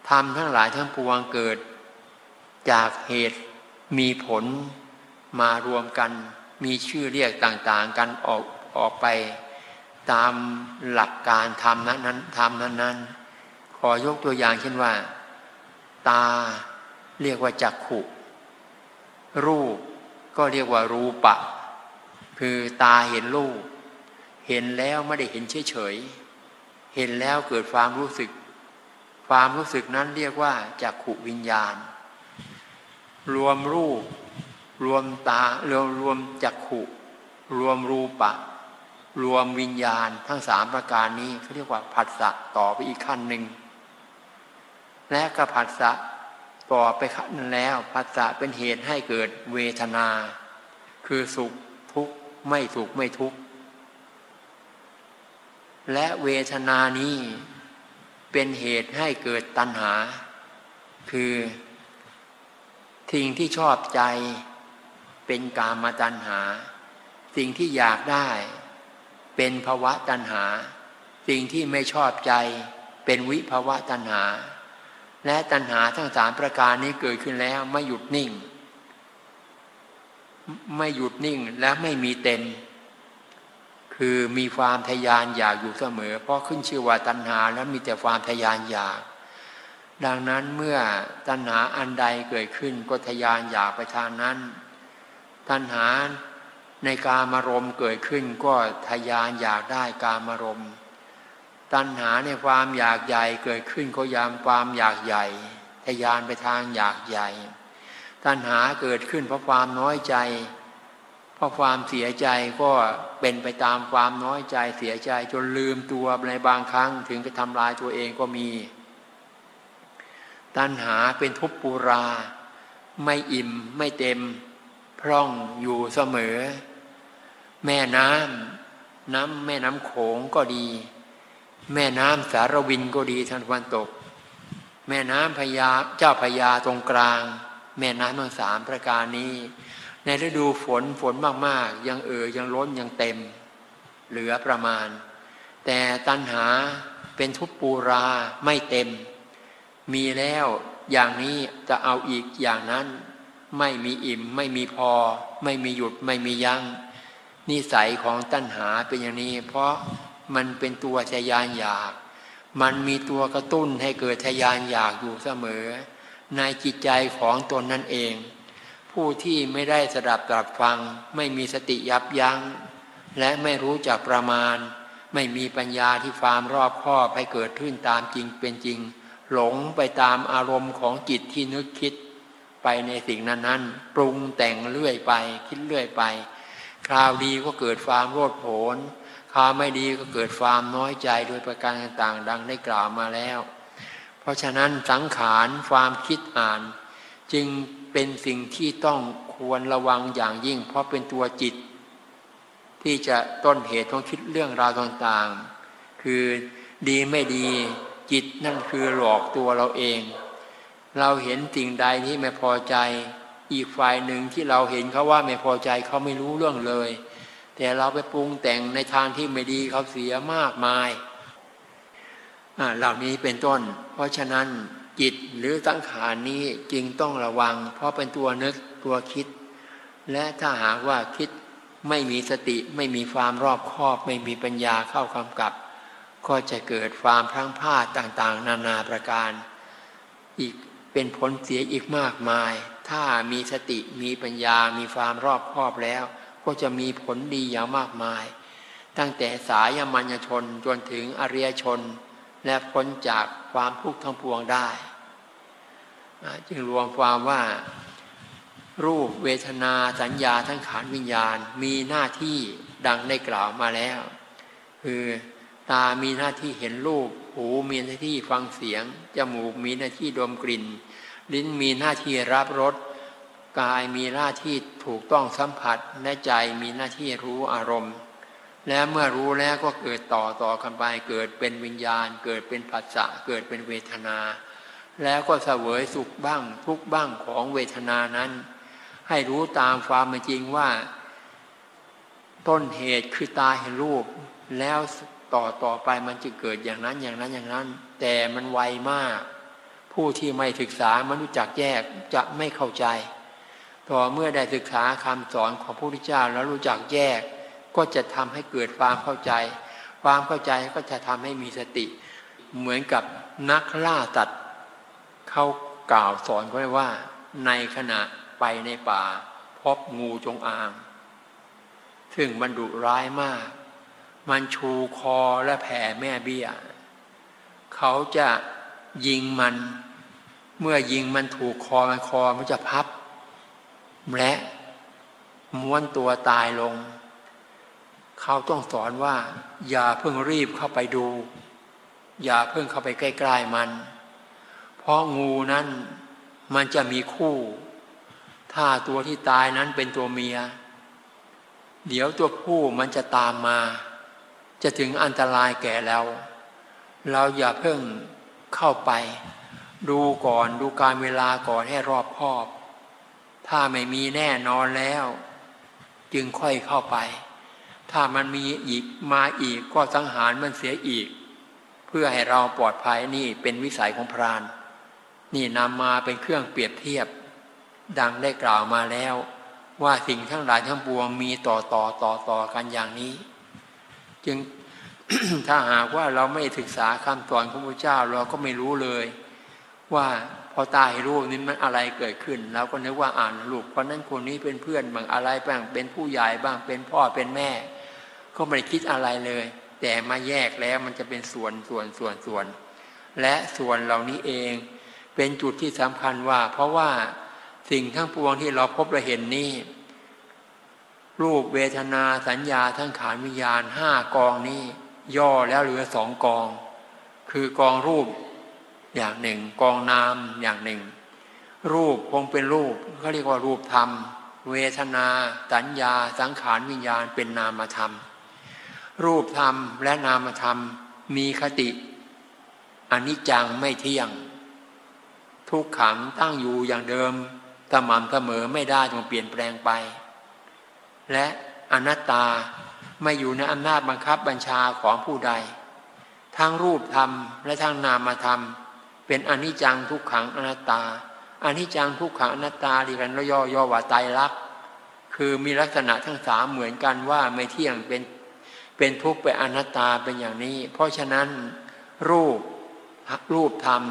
ทำทั้งหลายทั้งปวงเกิด จากเหตุมีผลมารวมกัน มีชื่อเรียกต่างๆ กันออกออกไป ตามหลักการทำนั้นนั้นทำนั้นนั้นขอยกตัวอย่างเช่นว่า ตาเรียกว่าจักขุรูปก็เรียกว่ารูปะ คือตาเห็นรูป เห็นแล้วไม่ได้เห็นเฉยๆเห็นแล้วเกิดความรู้สึก ความรู้สึกนั้นเรียกว่าจักขุวิญญาณ รวมรูป รวมตารวมรวมจักขุรวมรูปะ รวมวิญญาณทั้งสามประการนี้เขาเรียกว่าผัสสะต่อไปอีกขั้นหนึ่งและก็ผัสสะต่อไปขั้นนั้นแล้วผัสสะเป็นเหตุให้เกิดเวทนา คือสุขทุกข์ไม่สุขไม่ทุกข์และเวทนานี้เป็นเหตุให้เกิดตัณหา คือ ทิ้งที่ชอบใจเป็นกามตัณหา สิ่งที่อยากได้ เป็นภวะตัณหา สิ่งที่ไม่ชอบใจ เป็นวิภวะตัณหา และตัณหาทั้งสามประการนี้เกิดขึ้นแล้วไม่หยุดนิ่ง ไม่หยุดนิ่งและไม่มีเต็ม คือมีความทยานอยากอยู่เสมอ เพราะขึ้นชื่อว่าตัณหาแล้วมีแต่ความทยานอยาก ดังนั้นเมื่อตัณหาอันใดเกิดขึ้นก็ทยานอยากไปทางนั้น ตัณหาในกามารมณ์เกิดขึ้นก็ทยานอยากได้กามารมณ์ ตัณหาในความอยากใหญ่เกิดขึ้นก็ยามความอยากใหญ่ ทยานไปทางอยากใหญ่ ตัณหาเกิดขึ้นเพราะความน้อยใจ เพราะความเสียใจก็เป็นไปตามความน้อยใจเสียใจจนลืมตัวในบางครั้งถึงจะทำลายตัวเองก็มี ตัณหาเป็นทุบปูรา ไม่อิ่มไม่เต็ม พร่องอยู่เสมอ แม่น้ำน้ำแม่น้ำโขงก็ดี แม่น้ำสารวินก็ดีทางตะวันตก แม่น้ำพญาเจ้าพญาตรงกลาง แม่น้ำทั้งสามประการนี้ ในฤดูฝนฝนมากๆ ยังเอ่อยังล้นยังเต็ม เหลือประมาณ แต่ตัณหาเป็นทุปปูราไม่เต็ม มีแล้วอย่างนี้จะเอาอีกอย่างนั้น ไม่มีอิ่ม ไม่มีพอ ไม่มีหยุดไม่มียัง้งนิสัยของตัณหาเป็นอย่างนี้ เพราะมันเป็นตัวทยานอยาก มันมีตัวกระตุ้นให้เกิดทยานอยากอยู่เสมอ ในจิตใจของตนนั่นเอง ผู้ที่ไม่ได้สดับตรับฟัง ไม่มีสติยับยัง้ง และไม่รู้จักประมาณ ไม่มีปัญญาที่ความรอบคอบให้เกิดขึ้นตามจริงเป็นจริง หลงไปตามอารมณ์ของจิตที่นึกคิดไปในสิ่งนั้นๆ ปรุงแต่งเรื่อยไป คิดเรื่อยไป คราวดีก็เกิดความโลดโผนคราวไม่ดีก็เกิดความน้อยใจโดยประการต่างๆ ดังได้กล่าวมาแล้ว เพเพราะฉะนั้นสังขารความคิดอ่าน จึงเป็นสิ่งที่ต้องควรระวังอย่างยิ่ง เพราะเป็นตัวจิต ที่จะต้นเหตุของคิดเรื่องราวต่างๆ คือดีไม่ดี จิตนั่นคือหลอกตัวเราเอง เราเห็นสิ่งใดที่ไม่พอใจ อีกฝ่ายหนึ่งที่เราเห็นเขาว่าไม่พอใจเขาไม่รู้เรื่องเลย แต่เราไปปรุงแต่งในทางที่ไม่ดีเขาเสียมากมายเหล่านี้เป็นต้น เพราะฉะนั้นจิตหรือสังขารนี้จึงต้องระวัง เพราะเป็นตัวนึกตัวคิด และถ้าหากว่าคิดไม่มีสติไม่มีความรอบคอบ ไม่มีปัญญาเข้ากำกับ ก็จะเกิดความพลั้งพลาดต่างๆ นานาประการ อีกเป็นผลเสียอีกมากมาย ถ้ามีสติมีปัญญามีความรอบคอบแล้ว ก็จะมีผลดีอย่างมากมาย ตั้งแต่สายมัญญชนจนถึงอริยชน และพ้นจากความทุกข์ทั้งปวงได้ จึงรวมความว่ารูปเวทนาสัญญาทั้งขานวิญญาณมีหน้าที่ดังได้กล่าวมาแล้ว คือ ตามีหน้าที่เห็นรูป หูมีหน้าที่ฟังเสียง จมูกมีหน้าที่ดมกลิ่น ลิ้นมีหน้าที่รับรส กายมีหน้าที่ถูกต้องสัมผัส และใจมีหน้าที่รู้อารมณ์ แล้วเมื่อรู้แล้วก็เกิดต่อต่อกันไป เกิดเป็นวิญญาณ เกิดเป็นปัจจะเกิดเป็นเวทนา แล้วก็เสวยสุขบ้าง ทุกบ้างของเวทนานั้น ให้รู้ตามความเป็นจริงว่า ต้นเหตุคือตาเห็นรูปแล้ว ต่อต่อไปมันจะเกิดอย่างนั้นอย่างนั้นอย่างนั้น แต่มันไวมาก ผู้ที่ไม่ศึกษาไม่รู้จักแยกจะไม่เข้าใจ ต่อเมื่อได้ศึกษาคำสอนของพระพุทธเจ้าแล้วรู้จักแยก ก็จะทำให้เกิดความเข้าใจ ความเข้าใจก็จะทำให้มีสติ เหมือนกับนักล่าตัดเขากล่าวสอนเขาไว้ว่า ในขณะไปในป่า พบงูจงอาง ซึ่งมันดุร้ายมาก มันชูคอและแผ่แม่เบี้ย เขาจะยิงมัน เมื่อยิงมันถูกคอมันคอมันจะพับ และม้วนตัวตายลง เขาต้องสอนว่า อย่าเพิ่งรีบเข้าไปดู อย่าเพิ่งเข้าไปใกล้ๆมัน เพราะงูนั้นมันจะมีคู่ ถ้าตัวที่ตายนั้นเป็นตัวเมีย เดี๋ยวตัวผู้มันจะตามมา จะถึงอันตรายแก่เรา เราอย่าเพิ่งเข้าไป ดูก่อนดูการเวลาก่อนให้รอบคอบ ถ้าไม่มีแน่นอนแล้ว จึงค่อยเข้าไป ถ้ามันมีอีกมาอีกก็สังหารมันเสียอีก เพื่อให้เราปลอดภัยนี่เป็นวิสัยของพราน นี่นำมาเป็นเครื่องเปรียบเทียบ ดังได้กล่าวมาแล้ว ว่าสิ่งทั้งหลายทั้งปวงมีต่อต่อต่อต่อกันอย่างนี้ จึงถ้าหากว่าเราไม่ศึกษาคำสอนของพระเจ้าเราก็ไม่รู้เลย ว่าพอตายรูปนี้มันอะไรเกิดขึ้นเราก็นึกว่าอ่านลูกเพราะนั้นคนนี้เป็นเพื่อนบางอะไรบ้างเป็นผู้ใหญ่บ้างเป็นพ่อเป็นแม่ ก็ไม่ได้คิดอะไรเลย แต่มาแยกแล้วมันจะเป็นส่วนส่วนส่วนส่วน และส่วนเหล่านี้เองเป็นจุดที่สำคัญว่า เพราะว่าสิ่งทั้งปวงที่เราพบเราเห็นนี้ รูปเวทนาสัญญาทั้งขานวิญญาณห้ากองนี้ย่อแล้วเหลือสองกอง คือกองรูปอย่างหนึ่ง กองนามอย่างหนึ่ง รูปคงเป็นรูปเขาเรียกว่ารูปธรรม เวทนาสัญญาสังขารวิญญาณเป็นนามธรรม รูปธรรมและนามธรรมมีคติอนิจจังไม่เที่ยง ทุกขังตั้งอยู่อย่างเดิมสม่ำเสมอไม่ได้ต้องเปลี่ยนแปลงไป และอนัตตาไม่อยู่ในอำนาจบังคับบัญชาของผู้ใด ทั้งรูปธรรมและทั้งนามธรรม เป็นอนิจจังทุกขังอนัตตาอนิจจังทุกขังอนัตตาดีกันย่อย่อว่าตายรักคือมีลักษณะทั้งสามเหมือนกันว่าไม่เที่ยงเป็นเป็นทุกข์เป็นอนัตตาเป็นอย่างนี้ เพราะฉะนั้น รูปรูปธรรม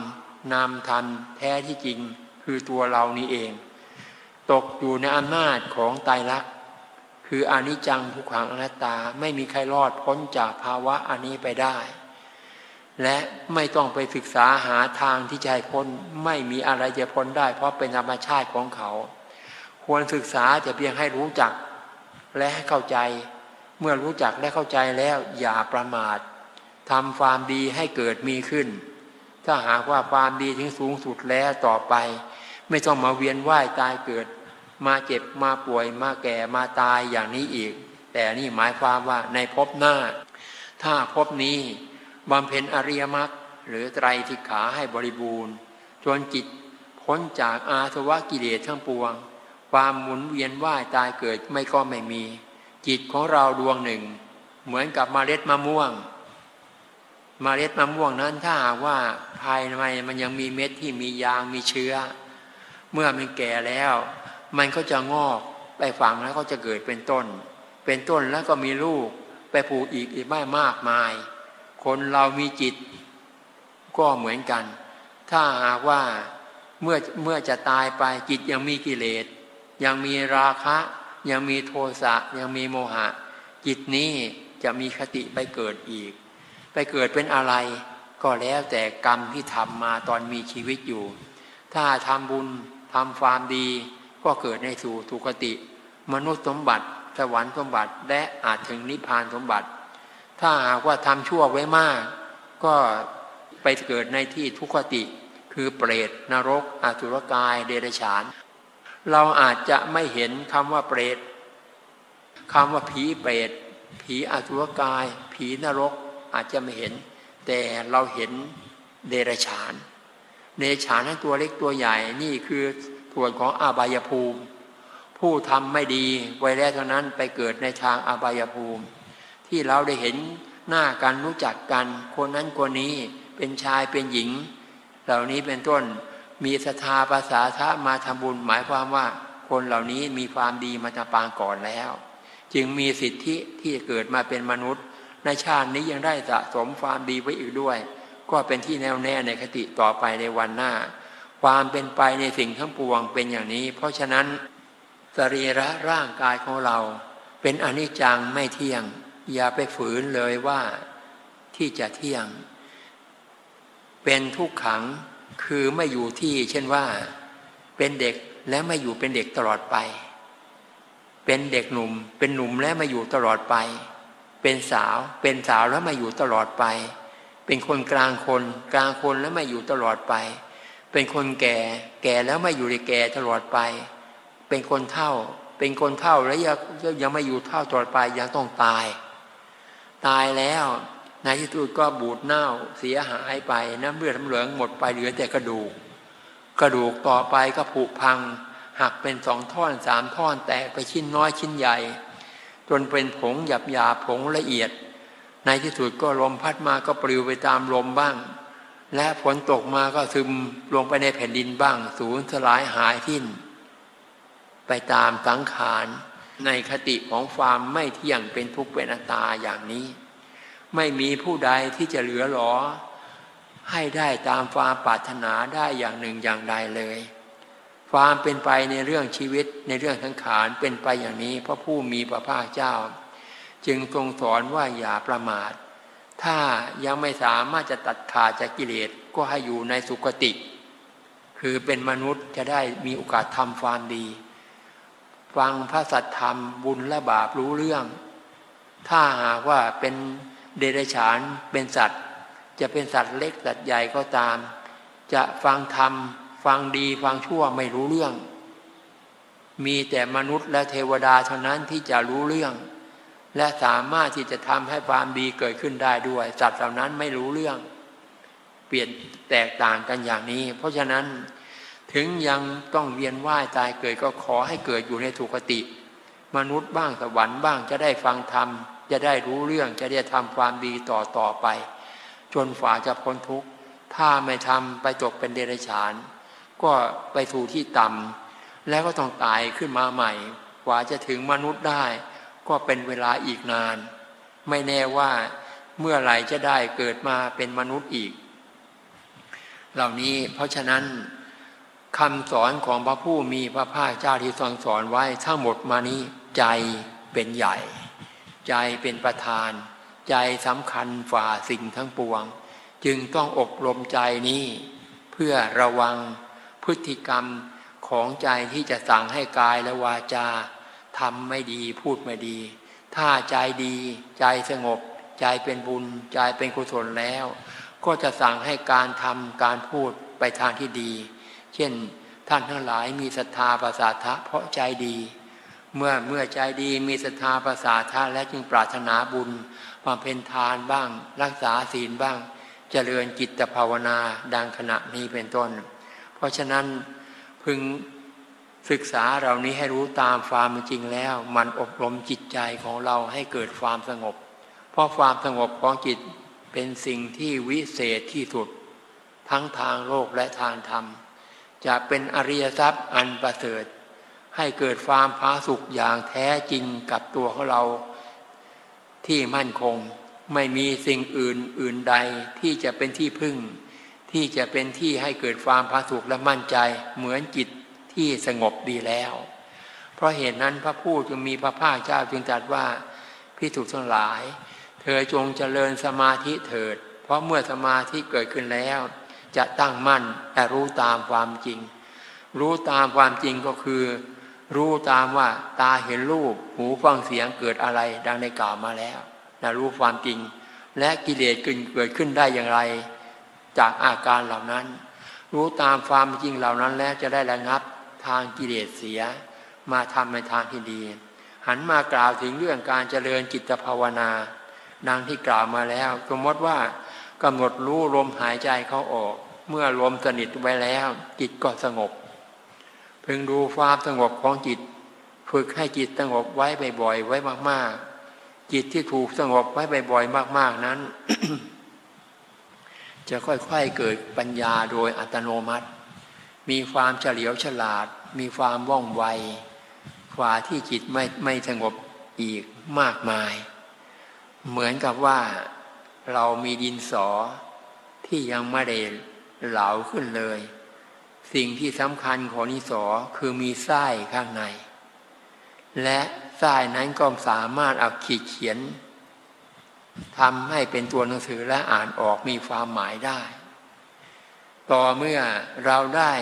นามธรรม แท้ที่จริง คือตัวเรานี้เอง ตกอยู่ในอำนาจของไตรลักษณ์ คืออนิจจังทุกขังอนัตตาไม่มีใครรอดพ้นจากภาวะอันนี้ไปได้ และไม่ต้องไปศึกษาหาทางที่จะให้พ้นไม่มีอะไรจะพ้นได้ เพราะเป็นธรรมชาติของเขา ควรศึกษาจะเพียงให้รู้จักและให้เข้าใจ เมื่อรู้จักและเข้าใจแล้วอย่าประมาททำความดีให้เกิดมีขึ้น ถ้าหากว่าความดีถึงสูงสุดแล้วต่อไป ไม่ต้องมาเวียนว่ายตายเกิด มาเจ็บมาป่วยมาแก่มาตายอย่างนี้อีก แต่นี่หมายความว่าในภพหน้า ถ้าภพนี้บำเพ็ญอริยมรรคหรือไตรทิขาให้บริบูรณ์จนจิตพ้นจากอาสวะกิเลสทั้งปวง ความหมุนเวียนว่ายตายเกิดไม่ก็ไม่มี จิตของเราดวงหนึ่ง เหมือนกับมเมล็ดมะม่วงมเมล็ดมะม่วงนั้นถ้าหากว่าภายในมันยังมีเม็ดที่มียางมีเชื้อ เมื่อมันแก่แล้ว มันก็จะงอกไปฝังแล้วก็จะเกิดเป็นต้น เป็นต้นแล้วก็มีลูก ไปปลูกอีกอีกไม่มากมาย คนเรามีจิต ก็เหมือนกัน ถ้าหากว่าเมื่อเมื่อจะตายไปจิตยังมีกิเลส ยังมีราคะ ยังมีโทสะยังมีโมหะ จิตนี้จะมีคติไปเกิดอีก ไปเกิดเป็นอะไร ก็แล้วแต่กรรมที่ทำมาตอนมีชีวิตอยู่ ถ้าทำบุญทำความดี ก็เกิดในสู่ทุกติ มนุษย์สมบัติ สวรรค์สมบัติ และอาจถึงนิพพานสมบัติ ถ้าหากว่าทำชั่วไว้มาก ก็ไปเกิดในที่ทุกติ คือเปรตนรกอสุรกาย เดรัจฉาน เราอาจจะไม่เห็นคำว่าเปรตคำว่าผีเปรตผีอสุรกาย ผีนรกอาจจะไม่เห็น แต่เราเห็นเดรัจฉานเดรัจฉานนั้นตัวเล็กตัวใหญ่นี่คือ ส่วนของอาบายภูมิ ผู้ทำไม่ดีไว้แล้วเท่านั้นไปเกิดในทางอาบายภูมิ ที่เราได้เห็นหน้ากันรู้จักกัน คนนั้นคนนี้เป็นชายเป็นหญิง เหล่านี้เป็นต้นมีศรัทธาภาษาทะมาทำบุญหมายความว่า คนเหล่านี้มีความดีมาจากปางก่อนแล้ว จึงมีสิทธิที่เกิดมาเป็นมนุษย์ ในชาตินี้ยังได้สะสมความดีไว้อีกด้วย ก็เป็นที่แน่วแน่ในคติต่อไปในวันหน้า ความเป็นไปในสิ่งทั้งปวงเป็นอย่างนี้ เพราะฉะนั้นสรีระร่างกายของเรา เป็นอนิจจังไม่เที่ยง อย่าไปฝืนเลยว่าที่จะเที่ยง เป็นทุกขังคือไม่อยู่ที่ เช่นว่า เป็นเด็กและไม่อยู่เป็นเด็กตลอดไป เป็นเด็กหนุ่ม เป็นหนุ่มและมาอยู่ตลอดไป เป็นสาว เป็นสาวแล้วมาอยู่ตลอดไป เป็นคนกลางคน กลางคนแล้วมาอยู่ตลอดไป เป็นคนแก่ แก่แล้วไม่อยู่ในแก่ตลอดไป เป็นคนเท่า เป็นคนเท่าแล้วยังยังไม่อยู่เท่าตลอดไปยังต้องตาย ตายแล้วในที่สุดก็บูดเน่าเสียหายไปน้ำเลือดน้ำเหลืองหมดไปเหลือแต่กระดูก กระดูกต่อไปก็ผุพัง หักเป็นสองท่อนสามท่อนแตกไปชิ้นน้อยชิ้นใหญ่ จนเป็นผงหยาบหยาผงละเอียด ในที่สุดก็ลมพัดมาก็ปลิวไปตามลมบ้าง และฝนตกมาก็ซึมลงไปในแผ่นดินบ้าง สูญสลายหายทิ้น ไปตามสังขารในคติของความไม่เที่ยงเป็นทุกข์เป็นอัตตาอย่างนี้ ไม่มีผู้ใดที่จะเหลือหลอให้ได้ตามความปรารถนาได้อย่างหนึ่งอย่างใดเลย ความเป็นไปในเรื่องชีวิตในเรื่องทั้งขานเป็นไปอย่างนี้เพราะผู้มีพระภาคเจ้า จึงทรงสอนว่าอย่าประมาท ถ้ายังไม่สามารถจะตัดขาดจากกิเลสก็ให้อยู่ในสุคติ คือเป็นมนุษย์จะได้มีโอกาสทำความดี ฟังพระสัทธรรมบุญและบาปรู้เรื่อง ถ้าหากว่าเป็นเดรัจฉานเป็นสัตว์ จะเป็นสัตว์เล็กสัตว์ใหญ่ก็ตาม จะฟังธรรม ฟังดีฟังชั่วไม่รู้เรื่อง มีแต่มนุษย์และเทวดาเท่านั้นที่จะรู้เรื่อง และสามารถที่จะทำให้ความดีเกิดขึ้นได้ด้วยสัตว์เหล่านั้นไม่รู้เรื่อง เปลี่ยนแตกต่างกันอย่างนี้ เพราะฉะนั้นถึงยังต้องเวียนว่ายตายเกิดก็ขอให้เกิดอยู่ในถูกติ มนุษย์บ้างสวรรค์บ้างจะได้ฟังธรรม จะได้รู้เรื่องจะได้ทำความดีต่อต่อไป จนฝ่าจะพ้นทุกข์ ถ้าไม่ทำไปตกเป็นเดรัจฉาน ก็ไปถูที่ต่ำแล้วก็ต้องตายขึ้นมาใหม่กว่าจะถึงมนุษย์ได้ ก็เป็นเวลาอีกนาน ไม่แน่ว่าเมื่อไหร่จะได้เกิดมาเป็นมนุษย์อีก เหล่านี้เพราะฉะนั้นคำสอนของพระผู้มีพระภาคเจ้าที่ทรงสอนไว้ทั้งหมดมานี้ใจเป็นใหญ่ ใจเป็นประธาน ใจสำคัญฝ่าสิ่งทั้งปวง จึงต้องอบรมใจนี้ เพื่อระวังพฤติกรรมของใจที่จะสั่งให้กายและวาจา ทำไม่ดีพูดไม่ดี ถ้าใจดีใจสงบ ใจเป็นบุญ ใจเป็นกุศลแล้ว ก็จะสั่งให้การทำการพูดไปทางที่ดี เช่นท่านทั้งหลายมีศรัทธาประสาทะเพราะใจดี เมื่อเมื่อใจดีมีศรัทธาประสาทะและจึงปรารถนาบุญความเป็นทานบ้าง รักษาศีลบ้าง เจริญจิตภาวนาดังขณะนี้เป็นต้น เพราะฉะนั้นพึง ศึกษาเหล่านี้ให้รู้ตามความจริงแล้ว มันอบรมจิตใจของเราให้เกิดความสงบ เพราะความสงบของจิตเป็นสิ่งที่วิเศษที่สุด ทั้งทางโลกและทางธรรม จะเป็นอริยทรัพย์อันประเสริฐ ให้เกิดความพาสุขอย่างแท้จริงกับตัวของเรา ที่มั่นคงไม่มีสิ่งอื่นอื่นใดที่จะเป็นที่พึ่ง ที่จะเป็นที่ให้เกิดความพาสุขและมั่นใจเหมือนจิต ที่สงบดีแล้ว เพราะเหตุนั้นพระผู้จึงมีพระภาคเจ้าจึงตรัสว่าพิสุทั้งหลาย เธอจงเจริญสมาธิเถิด เพราะเมื่อสมาธิเกิดขึ้นแล้ว จะตั้งมั่นแต่รู้ตามความจริง รู้ตามความจริงก็คือ รู้ตามว่าตาเห็นรูปหูฟังเสียงเกิดอะไรดังในกล่าวมาแล้วนะรู้ความจริง และกิเลสเกิดขึ้นได้อย่างไร จากอาการเหล่านั้น รู้ตามความจริงเหล่านั้นแล้วจะได้ระงับ ทางกิเลสเสีย มาทำในทางที่ดี หันมากล่าวถึงเรื่องการเจริญจิตภาวนาดังที่กล่าวมาแล้ว สมมติว่ากำหนดรู้ลมหายใจเขาออก เมื่อลมสนิทไว้แล้ว จิตก็สงบ พึงดูความสงบของจิต ฝึกให้จิตสงบไว้บ่อยๆไว้มาก ๆ จิตที่ถูกสงบไว้บ่อยๆมาก ๆนั้น จะค่อยๆเกิดปัญญาโดยอัตโนมัติ มีความเฉลียวฉลาด มีความว่องไวกว่าที่จิตไม่ไม่สงบอีกมากมาย เหมือนกับว่าเรามีดินสอที่ยังไม่ได้เหลาขึ้นเลย สิ่งที่สำคัญของดินสอคือมีไส้ข้างใน และไส้นั้นก็สามารถเอาขีดเขียนทำให้เป็นตัวหนังสือและอ่านออกมีความหมายได้ ต่อเมื่อเราได้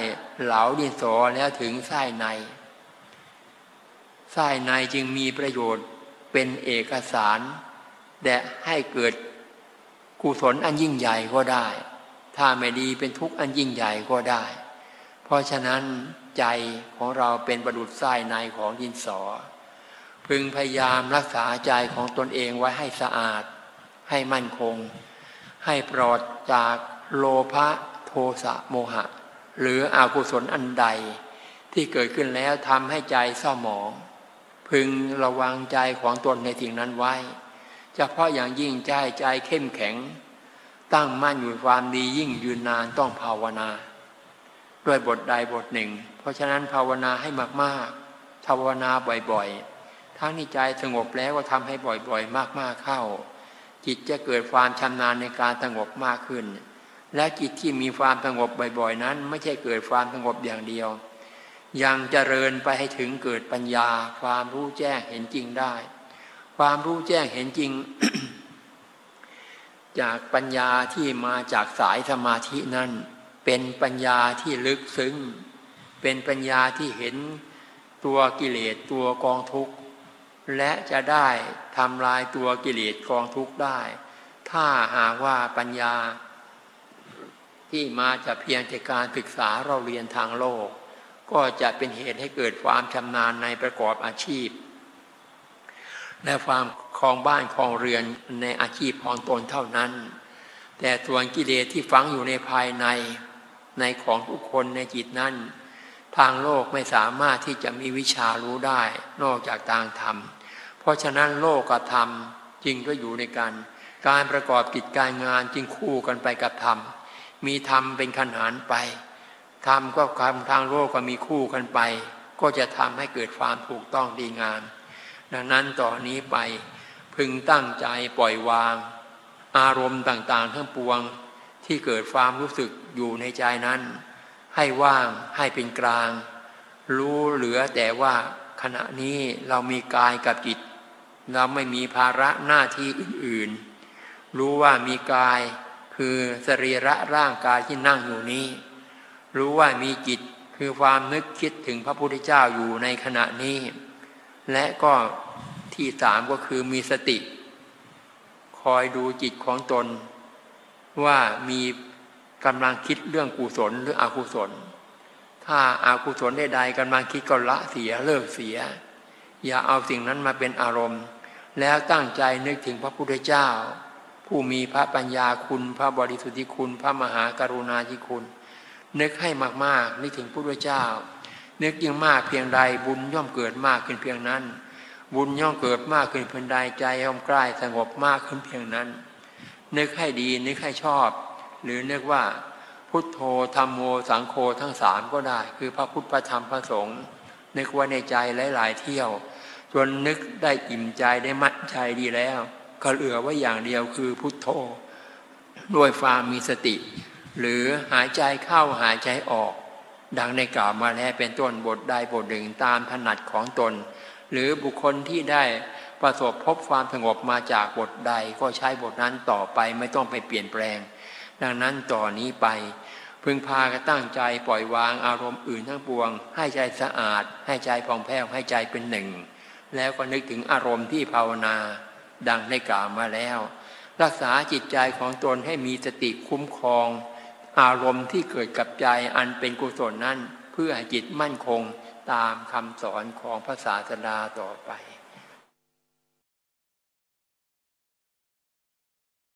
เหลาดินสอแล้วถึงไส้ในไส้ในจึงมีประโยชน์เป็นเอกสารแต่ให้เกิดกุศลอันยิ่งใหญ่ก็ได้ ถ้าไม่ดีเป็นทุกข์อันยิ่งใหญ่ก็ได้ เพราะฉะนั้นใจของเราเป็นประดุษไส้ในของดินสอ พึงพยายามรักษาใจของตนเองไว้ให้สะอาด ให้มั่นคง ให้ปลอดจากโลภะ โทสะโมหะ หรืออกุศลอันใด ที่เกิดขึ้นแล้วทำให้ใจเศร้าหมอง พึงระวังใจของตนในสิ่งนั้นไว้เฉพาะอย่างยิ่งใจใจเข้มแข็ง ตั้งมั่นอยู่ความดียิ่งยืนนานต้องภาวนา ด้วยบทใดบทหนึ่ง เพราะฉะนั้นภาวนาให้มากๆภาวนาบ่อยๆ ทั้งนี้ใจสงบแล้วก็ทำให้บ่อยๆ มากๆเข้า จิตจะเกิดความชำนาญในการสงบมากขึ้น และจิตที่มีความสงบบ่อย ๆ นั้น ไม่ใช่เกิดความสงบอย่างเดียว ยังเจริญไปให้ถึงเกิดปัญญา ความรู้แจ้งเห็นจริงได้ ความรู้แจ้งเห็นจริง จากปัญญาที่มาจากสายสมาธินั้นเป็นปัญญาที่ลึกซึ้ง เป็นปัญญาที่เห็นตัวกิเลสตัวกองทุกข์ และจะได้ทำลายตัวกิเลสกองทุกข์ได้ ถ้าหากว่าปัญญา ที่มาจากเพียงแต่การศึกษาเราเรียนทางโลก ก็จะเป็นเหตุให้เกิดความชำนาญในประกอบอาชีพ และความคลองบ้านคลองเรือนในอาชีพของตนเท่านั้น แต่ส่วนกิเลสที่ฝังอยู่ในภายในในของทุกคนในจิตนั้น ทางโลกไม่สามารถที่จะมีวิชารู้ได้นอกจากทางธรรม เพราะฉะนั้นโลกกับธรรมจริงก็อยู่ในกัน การประกอบกิจการงานจึงคู่กันไปกับธรรม มีธรรมเป็นขนานไปธรรมก็คำทางโลกก็มีคู่กันไป ก็จะทำให้เกิดความถูกต้องดีงาม ดังนั้นต่อนนี้ไปพึงตั้งใจปล่อยวาง อารมณ์ต่างๆ ทั้งปวงที่เกิดความรู้สึกอยู่ในใจนั้น ให้ว่างให้เป็นกลาง รู้เหลือแต่ว่าขณะนี้เรามีกายกับจิต เราไม่มีภาระหน้าที่อื่นๆ รู้ว่ามีกาย คือสรีระร่างกายที่นั่งอยู่นี้ รู้ว่ามีจิตคือความนึกคิดถึงพระพุทธเจ้าอยู่ในขณะนี้ และก็ที่สามก็คือมีสติ คอยดูจิตของตน ว่ามีกำลังคิดเรื่องกุศลหรืออกุศล ถ้าอากุศลใดๆกำลังคิดก็ละเสียเลิกเสีย อย่าเอาสิ่งนั้นมาเป็นอารมณ์ แล้วตั้งใจนึกถึงพระพุทธเจ้า ผู้มีพระปัญญาคุณ พระบริสุทธิคุณ พระมหากรุณาธิคุณ นึกให้มากๆนึกถึงพระพุทธเจ้า นึกยิ่งมากเพียงใดบุญย่อมเกิดมากขึ้นเพียงนั้น บุญย่อมเกิดมากขึ้นเพียงใดใจย่อมใกล้สงบมากขึ้นเพียงนั้น นึกให้ดีนึกให้ชอบ หรือนึกว่าพุทโธธรรมโมสังโฆทั้งสามก็ได้ คือพระพุทธพระธรรมพระสงฆ์นึกไว่าในใจหลาย ๆ เที่ยว จนนึกได้อิ่มใจได้มั่นใจดีแล้ว ก็เหลือไว้อย่างเดียวคือพุทโธด้วยความมีสติ หรือหายใจเข้าหายใจออก ดังในกล่าวมาแล้วเป็นต้นบทใดบทหนึ่งตามถนัดของตน หรือบุคคลที่ได้ประสบพบความสงบมาจากบทใดก็ใช้บทนั้นต่อไปไม่ต้องไปเปลี่ยนแปลง ดังนั้นต่อนนี้ไป พึงพากันตั้งใจปล่อยวางอารมณ์อื่นทั้งปวง ให้ใจสะอาด ให้ใจผ่องแผ้วให้ใจเป็นหนึ่ง แล้วก็นึกถึงอารมณ์ที่ภาวนา ดังได้กล่าวมาแล้ว รักษาจิตใจของตนให้มีสติคุ้มครอง อารมณ์ที่เกิดกับใจอันเป็นกุศลนั้น เพื่อให้จิตมั่นคงตามคำสอนของพระศาสดาต่อไป